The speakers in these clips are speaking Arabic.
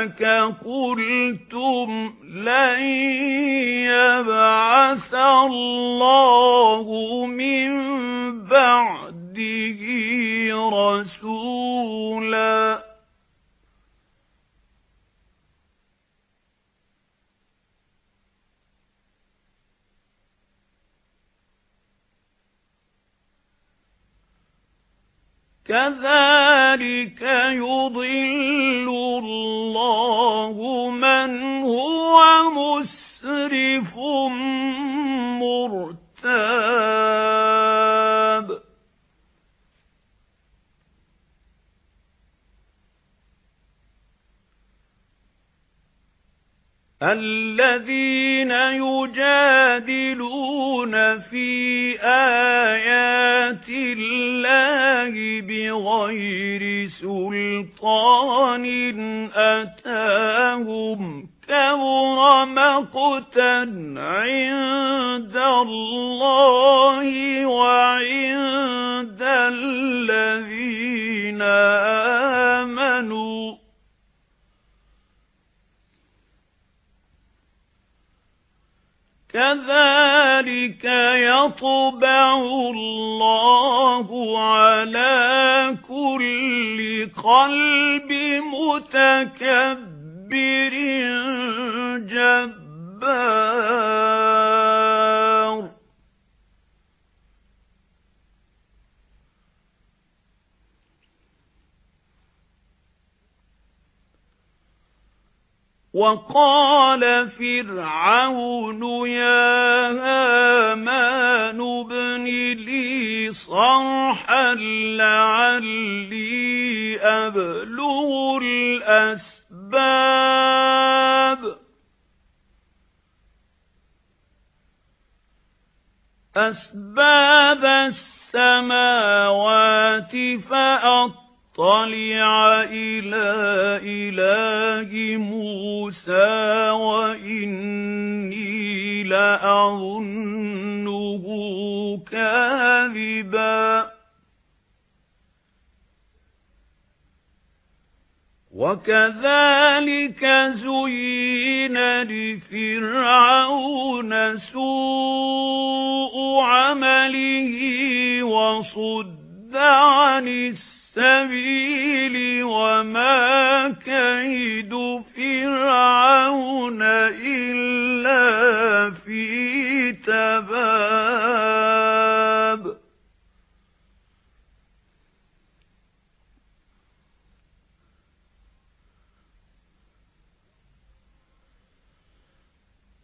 هَلَكَ قُلْتُمْ لَن يَبْعَثَ اللَّهُ مِن بَعْدِهِ رَسُولًا. كَذَلِكَ يُضِلُّ اللَّهُ مَنْ هُوَ مُسْرِفٌ الَّذِينَ يُجَادِلُونَ فِي آيَاتِ اللَّهِ بِغَيْرِ سُلْطَانٍ أَتَاهُمْ كَبُرَ مَقْتًا عِندَ اللَّهِ كَذَلِكَ يَطْبَعُ اللَّهُ عَلَى كُلِّ قَلْبِ مُتَكَبِّرٍ جَبَّارٍ. وَقَالَ فِرْعَوْنُ يَا هَامَانُ ابْنِ لِي صَرْحًا لَعَلِّي أَبْلُغُ الْأَسْبَابَ. أَسْبَابَ السَّمَاوَاتِ فَأَطَّلِعَ طَلِعَ إِلَى إِلَهِ مُوسَى وَإِنِّي لَأَظُنُّهُ كَاذِبًا. وَكَذَلِكَ زُيِّنَ لِفِرْعَوْنَ سُوءُ عَمَلِهِ السَّبِيلِ وَمَا كَيْدُ فِرْعَوْنَ إِلَّا فِي تَبَابٍ.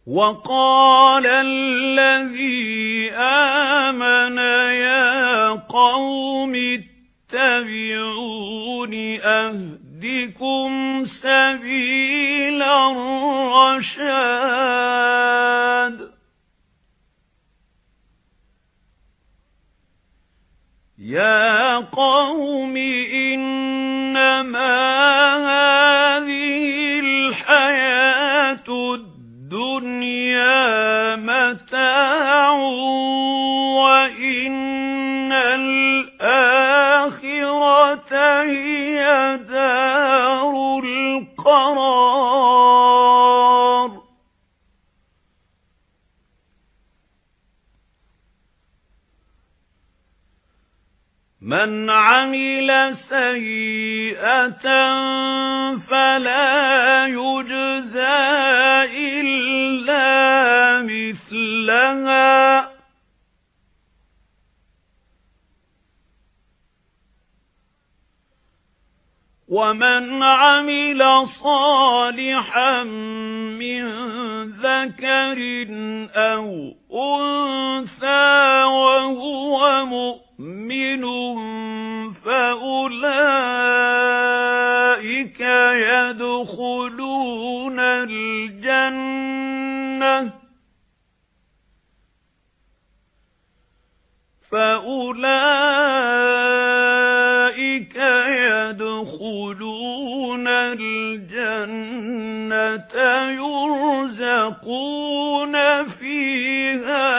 وَقَالَ الَّذِي آمَنَ يَا قَوْمِ اتَّبِعُونِ أَهْدِكُمْ سَبِيلَ الرَّشَادِ يَا قَوْمِ إِنَّمَا الْقَرَارِ. مَنْ عَمِلَ سَيِّئَةً فَلَا يُجْزَى إِلَّا مِثْلَهَا. وَمَنْ عَمِلَ صَالِحًا مِنْ ذَكَرٍ أَوْ أُنْثَى وَهُوَ مُؤْمِنٌ فَأُولَئِكَ يدخلون الجنة فأولئك يُرْزَقُونَ فِيهَا